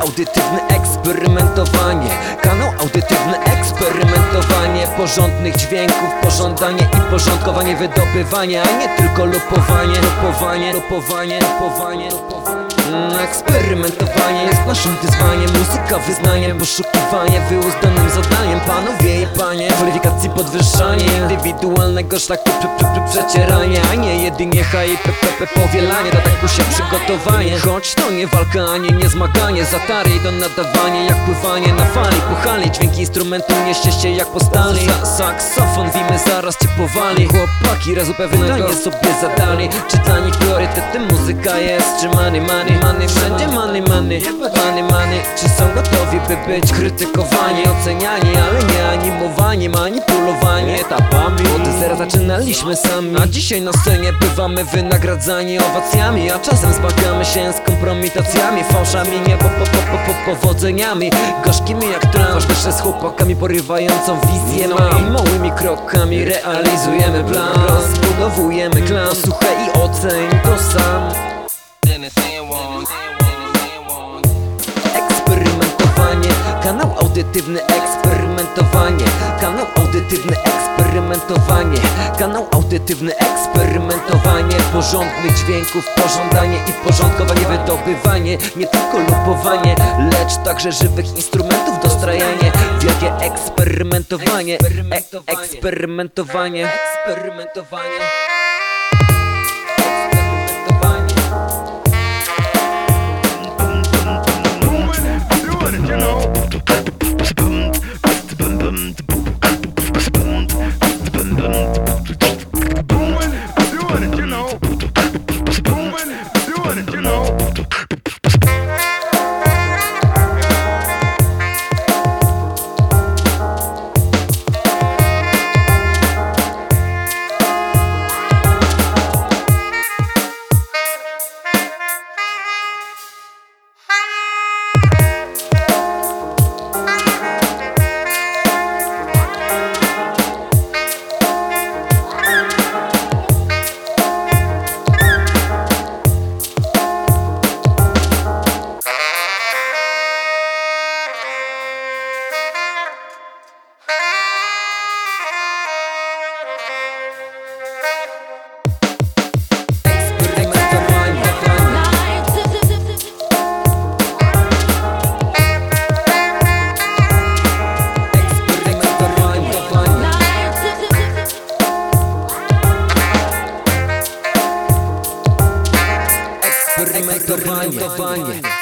audytywne eksperymentowanie. Kanał audytywne eksperymentowanie. Porządnych dźwięków, pożądanie i porządkowanie Wydobywanie, a nie tylko lupowanie Lupowanie, lupowanie, lupowanie, lupowanie Eksperymentowanie jest naszym wyzwaniem. Muzyka wyznaniem, poszukiwanie wyuzdanym zadaniem. Panowie i panie, kwalifikacji podwyższanie. Indywidualnego szlaku prze, prze, prze, przecieranie. A nie jedynie HIPPP powielanie. Do tak się przygotowanie. Choć to nie walka, ani nie zmaganie. Zatary to nadawanie jak pływanie na fali. Puchali dźwięki instrumentu nieście się jak po stali Za saksofon wimy zaraz cię powali. Chłopaki raz upewnienie sobie zadali. Czy dla nich priorytetem muzyka jest Czy money, money, money, wszędzie money, money. Money, money, czy są gotowi by być krytykowani? Oceniani, ale nie animowani Manipulowani. Etapami. Od zera zaczynaliśmy sami. A dzisiaj na scenie bywamy wynagradzani owacjami A czasem zmagamy się z kompromitacjami Fałszami, nie po, po, po, po, po, powodzeniami. Gorzkimi jak trans Też z chłopakami porywającą wizję No i małymi krokami realizujemy plan. Rozbudowujemy klan. Słuchaj i oceń to sam kanał audytywny eksperymentowanie. Kanał audytywny eksperymentowanie. Kanał audytywny eksperymentowanie. Porządnych dźwięków, pożądanie i porządkowanie Wydobywanie, nie tylko lupowanie Lecz także żywych instrumentów dostrajanie. Wielkie eksperymentowanie. E Eksperymentowanie. Eksperymentowanie. You know. Eksperymentowanie